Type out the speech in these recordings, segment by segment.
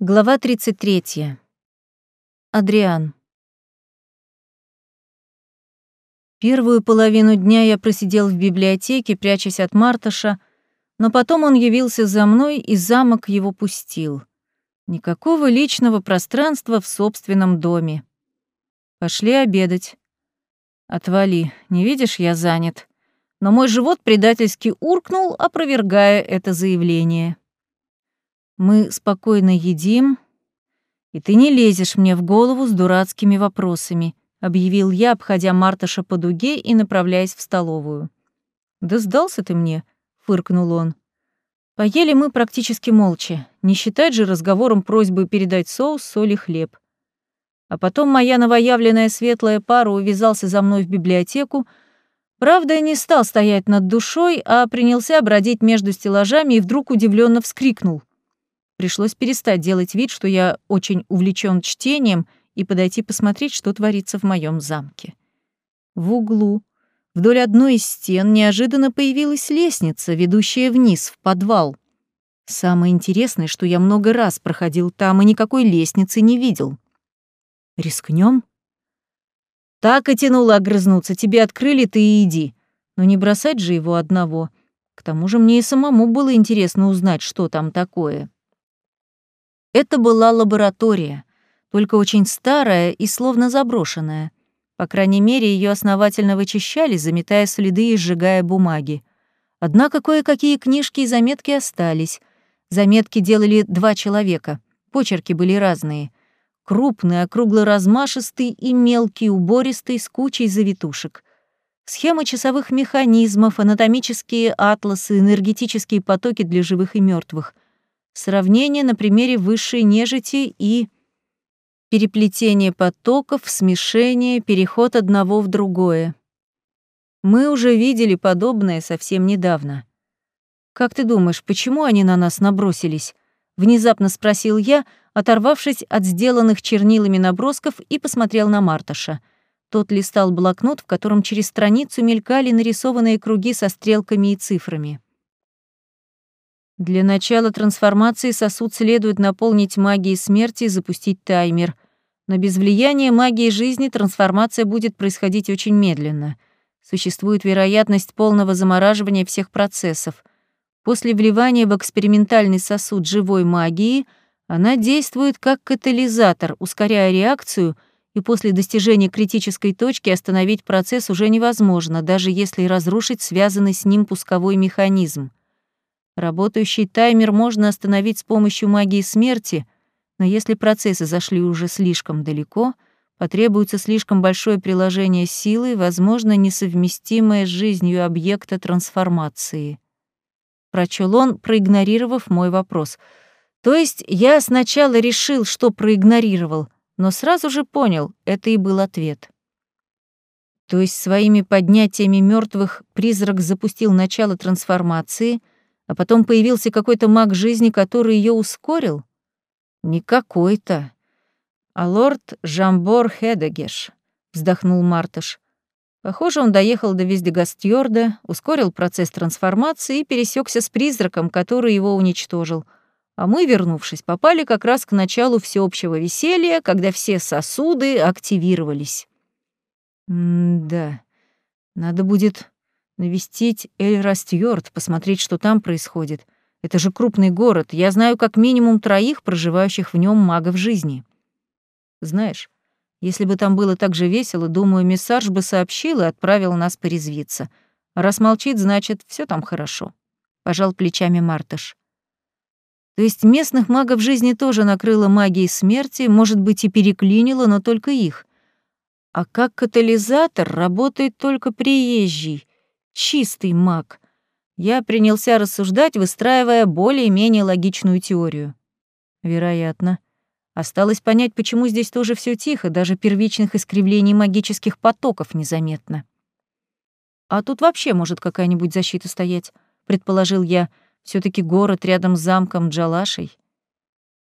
Глава 33. Адриан. Первую половину дня я просидел в библиотеке, прячась от Марташа, но потом он явился за мной, и замок его пустил. Никакого личного пространства в собственном доме. Пошли обедать. Отвали, не видишь, я занят. Но мой живот предательски уркнул, опровергая это заявление. Мы спокойно едим, и ты не лезешь мне в голову с дурацкими вопросами, объявил я, обходя Марташа по дуге и направляясь в столовую. Да сдался ты мне, фыркнул он. Поели мы практически молча, не считать же разговором просьбы передать соус, соль и хлеб. А потом моя новоявленная светлая пара увязался за мной в библиотеку, Правда, не стал стоять над душой, а принялся бродить между стеллажами и вдруг удивленно вскрикнул. Пришлось перестать делать вид, что я очень увлечен чтением, и подойти посмотреть, что творится в моем замке. В углу, вдоль одной из стен, неожиданно появилась лестница, ведущая вниз, в подвал. Самое интересное, что я много раз проходил там и никакой лестницы не видел. Рискнем? Так и тянуло огрызнуться. Тебе открыли, ты и иди. Но не бросать же его одного. К тому же мне и самому было интересно узнать, что там такое. Это была лаборатория, только очень старая и словно заброшенная. По крайней мере, ее основательно вычищали, заметая следы и сжигая бумаги. Однако кое-какие книжки и заметки остались. Заметки делали два человека. Почерки были разные. Крупный, округло-размашистый и мелкий, убористый, с кучей завитушек. Схемы часовых механизмов, анатомические атласы, энергетические потоки для живых и мертвых — Сравнение на примере высшей нежити и переплетение потоков, смешение, переход одного в другое. Мы уже видели подобное совсем недавно. «Как ты думаешь, почему они на нас набросились?» — внезапно спросил я, оторвавшись от сделанных чернилами набросков и посмотрел на Марташа. Тот листал блокнот, в котором через страницу мелькали нарисованные круги со стрелками и цифрами. Для начала трансформации сосуд следует наполнить магией смерти и запустить таймер. Но без влияния магии жизни трансформация будет происходить очень медленно. Существует вероятность полного замораживания всех процессов. После вливания в экспериментальный сосуд живой магии она действует как катализатор, ускоряя реакцию, и после достижения критической точки остановить процесс уже невозможно, даже если разрушить связанный с ним пусковой механизм. Работающий таймер можно остановить с помощью магии смерти, но если процессы зашли уже слишком далеко, потребуется слишком большое приложение силы, возможно, несовместимое с жизнью объекта трансформации. Прочел он, проигнорировав мой вопрос. То есть я сначала решил, что проигнорировал, но сразу же понял, это и был ответ. То есть своими поднятиями мертвых призрак запустил начало трансформации — а потом появился какой-то маг жизни, который ее ускорил? Не какой-то, а лорд Жамбор Хедегеш, вздохнул Мартыш. Похоже, он доехал до Вездегастьорда, ускорил процесс трансформации и пересекся с призраком, который его уничтожил. А мы, вернувшись, попали как раз к началу всеобщего веселья, когда все сосуды активировались. М-да, надо будет Навестить Эль-Растьёрд, посмотреть, что там происходит. Это же крупный город. Я знаю как минимум троих проживающих в нем магов жизни. Знаешь, если бы там было так же весело, думаю, Мессарж бы сообщил и отправил нас порезвиться. Раз молчит, значит, все там хорошо. Пожал плечами Мартыш. То есть местных магов жизни тоже накрыла магией смерти, может быть, и переклинило, но только их. А как катализатор работает только приезжий, чистый маг. Я принялся рассуждать, выстраивая более-менее логичную теорию. Вероятно. Осталось понять, почему здесь тоже все тихо, даже первичных искривлений магических потоков незаметно. А тут вообще может какая-нибудь защита стоять, предположил я. все таки город рядом с замком Джалашей.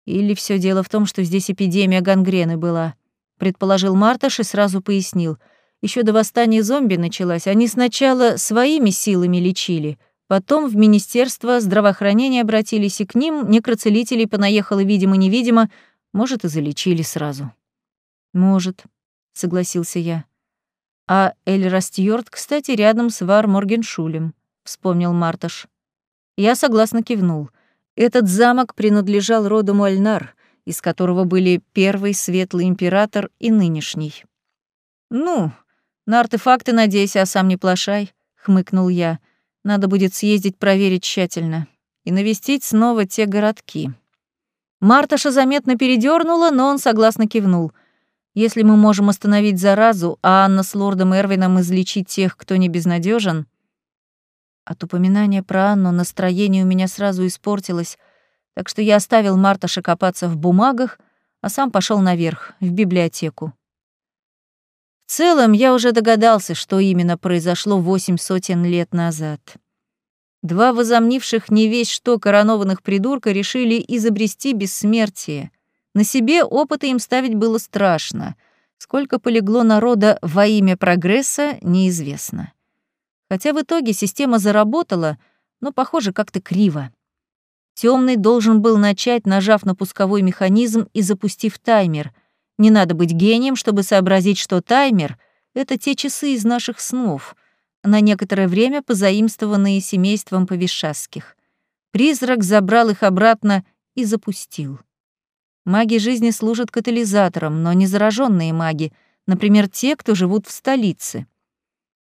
Или все дело в том, что здесь эпидемия гангрены была, предположил Марташ и сразу пояснил — еще до восстания зомби началась. Они сначала своими силами лечили, Потом в Министерство здравоохранения обратились, и к ним некроцелителей понаехало видимо-невидимо, может, и залечили сразу. «Может», — согласился я. «А Эль Растьёрд, кстати, рядом с Вар Моргеншулем», — вспомнил Марташ. Я согласно кивнул. Этот замок принадлежал роду Мольнар, из которого были первый светлый император и нынешний. «Ну, на артефакты надейся, а сам не плашай», — хмыкнул я. «Надо будет съездить проверить тщательно и навестить снова те городки». Марташа заметно передернула, но он согласно кивнул. Если мы можем остановить заразу, а Анна с лордом Эрвином излечить тех, кто не безнадежен. От упоминания про Анну настроение у меня сразу испортилось, так что я оставил Марташа копаться в бумагах, а сам пошел наверх, в библиотеку. Целом, я уже догадался, что именно произошло восемь сотен лет назад. Два возомнивших не весь что коронованных придурка решили изобрести бессмертие — на себе опыты им ставить было страшно. Сколько полегло народа во имя прогресса, неизвестно. Хотя в итоге система заработала, но, похоже, как-то криво. Темный должен был начать, нажав на пусковой механизм и запустив таймер. Не надо быть гением, чтобы сообразить, что таймер — это те часы из наших снов, на некоторое время позаимствованные семейством Повишасских. Призрак забрал их обратно и запустил. Маги жизни служат катализатором, но не зараженные маги, например, те, кто живут в столице.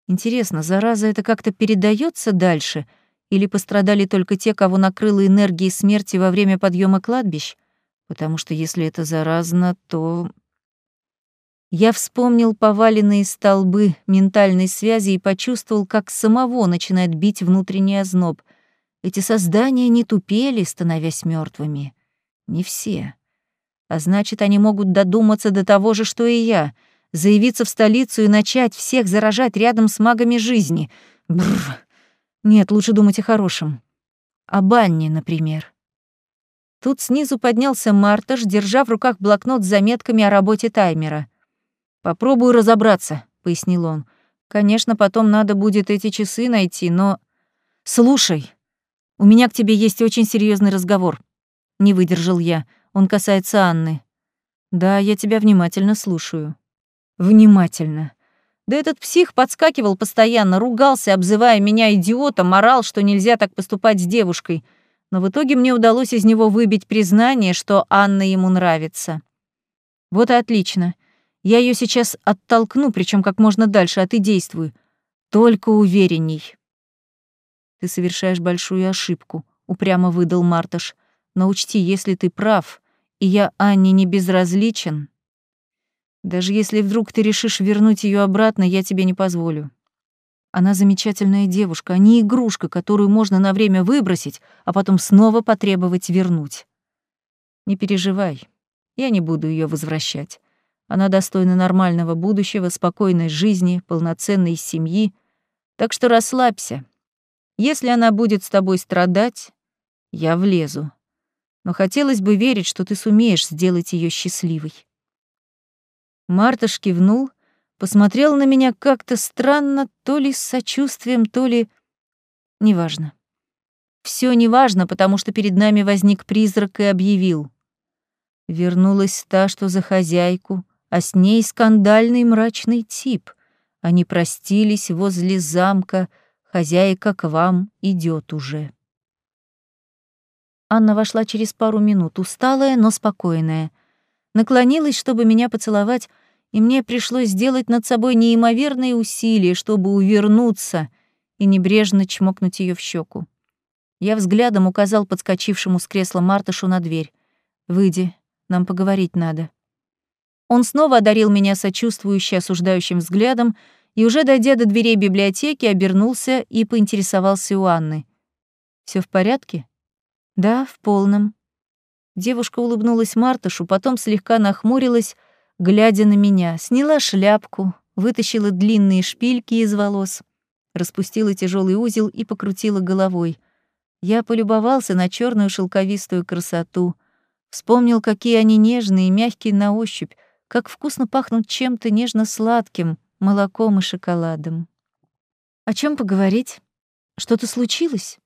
Интересно, зараза это как-то передается дальше, или пострадали только те, кого накрыло энергией смерти во время подъема кладбищ? Потому что если это заразно, то... Я вспомнил поваленные столбы ментальной связи и почувствовал, как самого начинает бить внутренний озноб. Эти создания не тупели, становясь мертвыми. Не все. А значит, они могут додуматься до того же, что и я, заявиться в столицу и начать всех заражать рядом с магами жизни. Бррр. Нет, лучше думать о хорошем. О банне, например. Тут снизу поднялся Марташ, держа в руках блокнот с заметками о работе таймера. «Попробую разобраться», — пояснил он. «Конечно, потом надо будет эти часы найти, но...» «Слушай, у меня к тебе есть очень серьезный разговор», — не выдержал я. Он касается Анны. Да, я тебя внимательно слушаю. Внимательно. Да этот псих подскакивал постоянно, ругался, обзывая меня идиотом, орал, что нельзя так поступать с девушкой. Но в итоге мне удалось из него выбить признание, что Анна ему нравится. Вот и отлично. Я ее сейчас оттолкну, причем как можно дальше, а ты действуй. Только уверенней. Ты совершаешь большую ошибку, упрямо выдал Марташ. Но учти, если ты прав, и я Анне не безразличен, даже если вдруг ты решишь вернуть ее обратно, я тебе не позволю. Она замечательная девушка, а не игрушка, которую можно на время выбросить, а потом снова потребовать вернуть. Не переживай, я не буду ее возвращать. Она достойна нормального будущего, спокойной жизни, полноценной семьи. Так что расслабься. Если она будет с тобой страдать, я влезу но хотелось бы верить, что ты сумеешь сделать ее счастливой. Марташ кивнул, посмотрел на меня как-то странно, то ли с сочувствием, то ли... Неважно. Все неважно, потому что перед нами возник призрак и объявил. Вернулась та, что за хозяйку, а с ней скандальный мрачный тип. Они простились возле замка, хозяйка к вам идет уже. Анна вошла через пару минут, усталая, но спокойная. Наклонилась, чтобы меня поцеловать, и мне пришлось сделать над собой неимоверные усилия, чтобы увернуться и небрежно чмокнуть ее в щеку. Я взглядом указал подскочившему с кресла Мартышу на дверь. «Выйди, нам поговорить надо». Он снова одарил меня сочувствующе осуждающим взглядом и, уже дойдя до дверей библиотеки, обернулся и поинтересовался у Анны. Все в порядке?» Да, в полном. Девушка улыбнулась Мартышу, потом слегка нахмурилась, глядя на меня, сняла шляпку, вытащила длинные шпильки из волос, распустила тяжелый узел и покрутила головой. Я полюбовался на черную шелковистую красоту, вспомнил, какие они нежные и мягкие на ощупь, как вкусно пахнут чем-то нежно-сладким, молоком и шоколадом. О чем поговорить? Что-то случилось?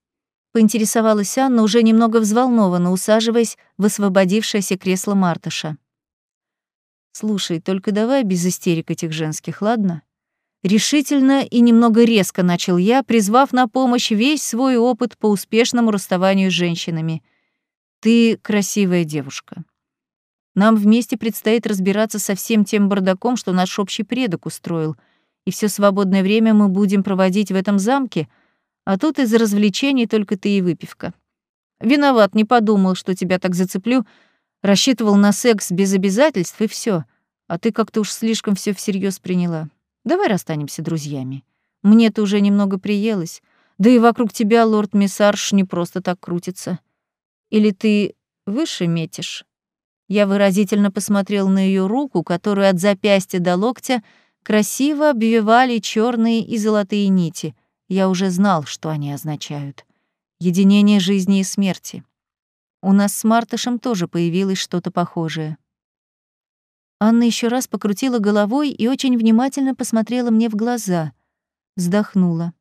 Поинтересовалась Анна, уже немного взволнованно, усаживаясь в освободившееся кресло Мартыша. «Слушай, только давай без истерик этих женских, ладно?» Решительно и немного резко начал я, призвав на помощь весь свой опыт по успешному расставанию с женщинами. «Ты красивая девушка. Нам вместе предстоит разбираться со всем тем бардаком, что наш общий предок устроил, и все свободное время мы будем проводить в этом замке, а тут из развлечений только ты и выпивка. Виноват, не подумал, что тебя так зацеплю, рассчитывал на секс без обязательств и все, а ты как-то уж слишком все всерьез приняла. Давай расстанемся друзьями. Мне-то уже немного приелось, да и вокруг тебя лорд Миссарш не просто так крутится. Или ты выше метишь?» Я выразительно посмотрел на ее руку, которую от запястья до локтя красиво обвивали черные и золотые нити. Я уже знал, что они означают. Единение жизни и смерти. У нас с Мартышем тоже появилось что-то похожее. Анна еще раз покрутила головой и очень внимательно посмотрела мне в глаза. Вздохнула.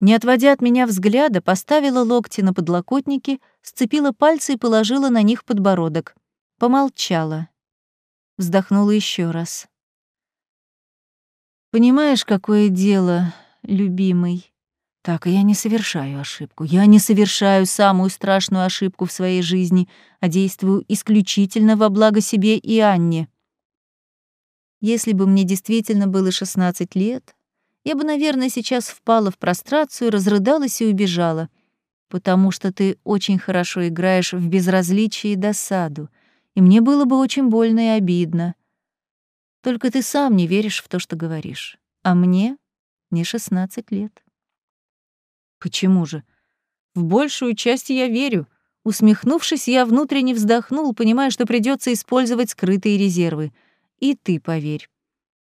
Не отводя от меня взгляда, поставила локти на подлокотники, сцепила пальцы и положила на них подбородок. Помолчала. Вздохнула еще раз. «Понимаешь, какое дело, любимый? Так, я не совершаю ошибку. Я не совершаю самую страшную ошибку в своей жизни, а действую исключительно во благо себе и Анне. Если бы мне действительно было 16 лет, я бы, наверное, сейчас впала в прострацию, разрыдалась и убежала, потому что ты очень хорошо играешь в безразличие и досаду — и мне было бы очень больно и обидно. Только ты сам не веришь в то, что говоришь. А мне не 16 лет. Почему же? В большую часть я верю. Усмехнувшись, я внутренне вздохнул, понимая, что придется использовать скрытые резервы. И ты поверь.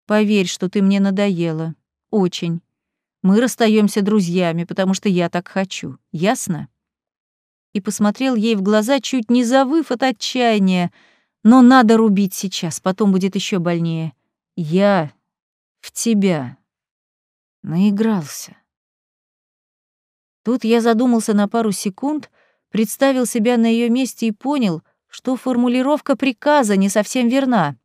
Поверь, что ты мне надоела. Очень. Мы расстаемся друзьями, потому что я так хочу. Ясно? И посмотрел ей в глаза, чуть не завыв от отчаяния. Но надо рубить сейчас, потом будет еще больнее. Я в тебя наигрался. Тут я задумался на пару секунд, представил себя на ее месте и понял, что формулировка приказа не совсем верна.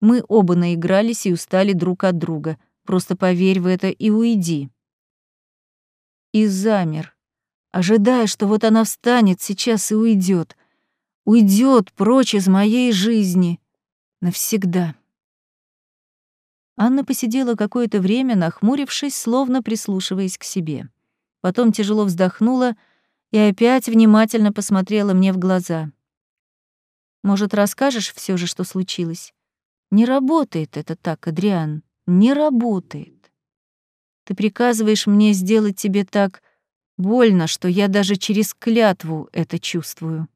Мы оба наигрались и устали друг от друга. Просто поверь в это и уйди. И замер, ожидая, что вот она встанет сейчас и уйдет, уйдет прочь из моей жизни навсегда. Анна посидела какое-то время, нахмурившись, словно прислушиваясь к себе. Потом тяжело вздохнула и опять внимательно посмотрела мне в глаза. «Может, расскажешь все же, что случилось?» «Не работает это так, Адриан, не работает. Ты приказываешь мне сделать тебе так, Больно, что я даже через клятву это чувствую.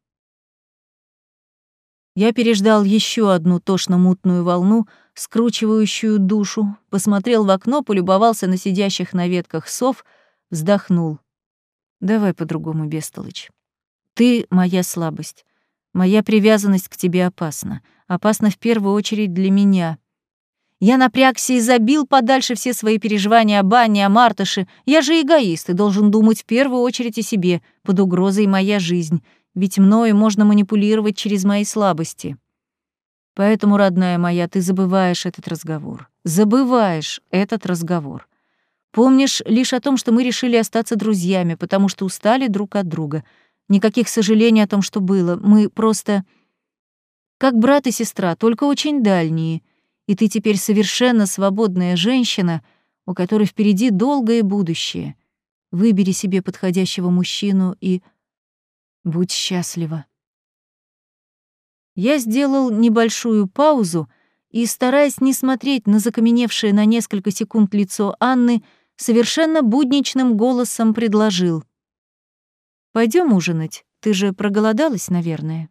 Я переждал еще одну тошно-мутную волну, скручивающую душу, посмотрел в окно, полюбовался на сидящих на ветках сов, вздохнул. Давай по-другому, Бестолыч. Ты — моя слабость. Моя привязанность к тебе опасна. Опасна в первую очередь для меня. Я напрягся и забил подальше все свои переживания об Анне, о Мартыше. Я же эгоист и должен думать в первую очередь о себе, под угрозой моя жизнь, ведь мною можно манипулировать через мои слабости. Поэтому, родная моя, ты забываешь этот разговор. Забываешь этот разговор. Помнишь лишь о том, что мы решили остаться друзьями, потому что устали друг от друга. Никаких сожалений о том, что было. Мы просто как брат и сестра, только очень дальние — и ты теперь совершенно свободная женщина, у которой впереди долгое будущее. Выбери себе подходящего мужчину и будь счастлива. Я сделал небольшую паузу и, стараясь не смотреть на закаменевшее на несколько секунд лицо Анны, совершенно будничным голосом предложил. Пойдем ужинать, ты же проголодалась, наверное».